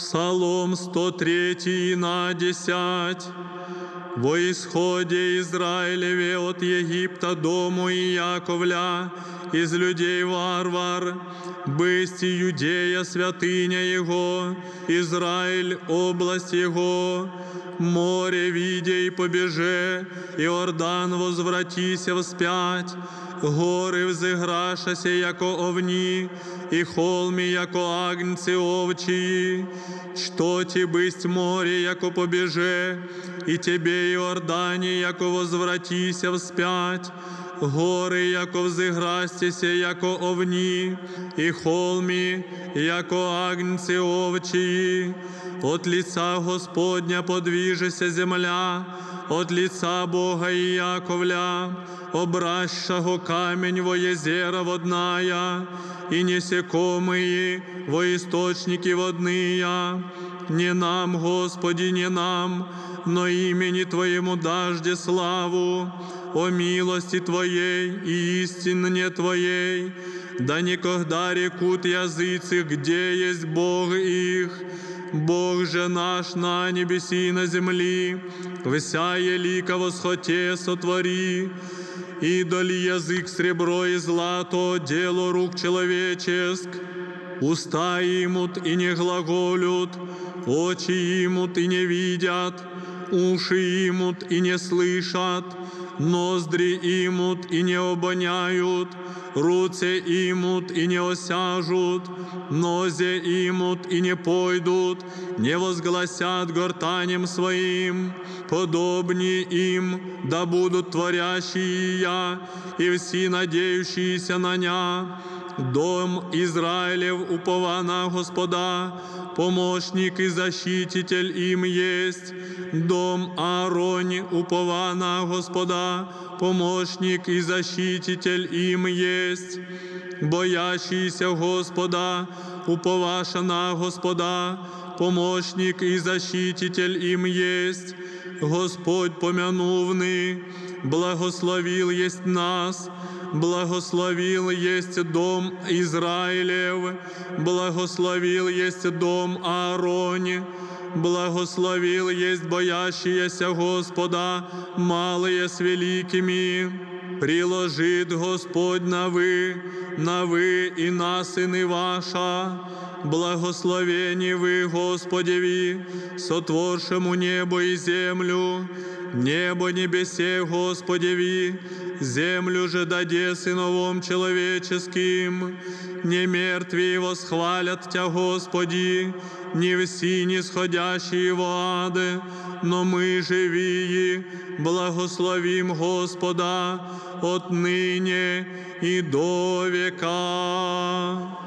Псалом 103 на 10 Во исходе Израилеве от Египта дому и Яковля, из людей варвар, бысти Юдея святыня Его, Израиль область Его, море видя и побеже, Иордан возвратися вспять, гори взиграшася, яко овні, і холмі, яко агнці овчії, что ти бысть море, яко побеже, и тебе, Иордане, яко возвратися вспять, гори, яко взиграстися, яко овні, і холмі, яко агнці овчії, от лица Господня подвижеся земля, от лица Бога и Яковля, обращаго камень во езера водная, и несекомые во источники водные. Не нам, Господи, не нам, но имени Твоему дажде славу, о милости Твоей и истине Твоей, да никогда рекут языцы, где есть Бог их, Бог же наш на небеси и на земли, вся елика восхоте сотвори, идоли язык сребро и злато, дело рук человеческ, уста имут и не глаголют, очи имут и не видят, уши имут и не слышат, ноздри имут и не обоняют, руце имут и не осяжут, нозе имут и не пойдут, не возгласят гортанем своим, подобни им, да будут творящие я, и все надеющиеся на ня. Дом Израилев упова на Господа, помощник и защититель им есть. Дом Аарони упова на Господа, помощник и защититель им есть. Боящийся Господа, уповаша на Господа, помощник и защититель им есть. Господь помянувный, благословил есть нас, благословил есть дом Израилев, благословил есть дом Аароне, благословил есть боящиеся Господа, малые с великими. Приложит Господь на вы, на вы и на сыны ваша, благословени вы, Господеви, сотворшему небо и землю, небо небесе, Господеви, землю же даде сыновом человеческим, не мертвые восхвалят Тя, Господи, не все нисходящие в ад, но мы живые, благословим Господа отныне и до века.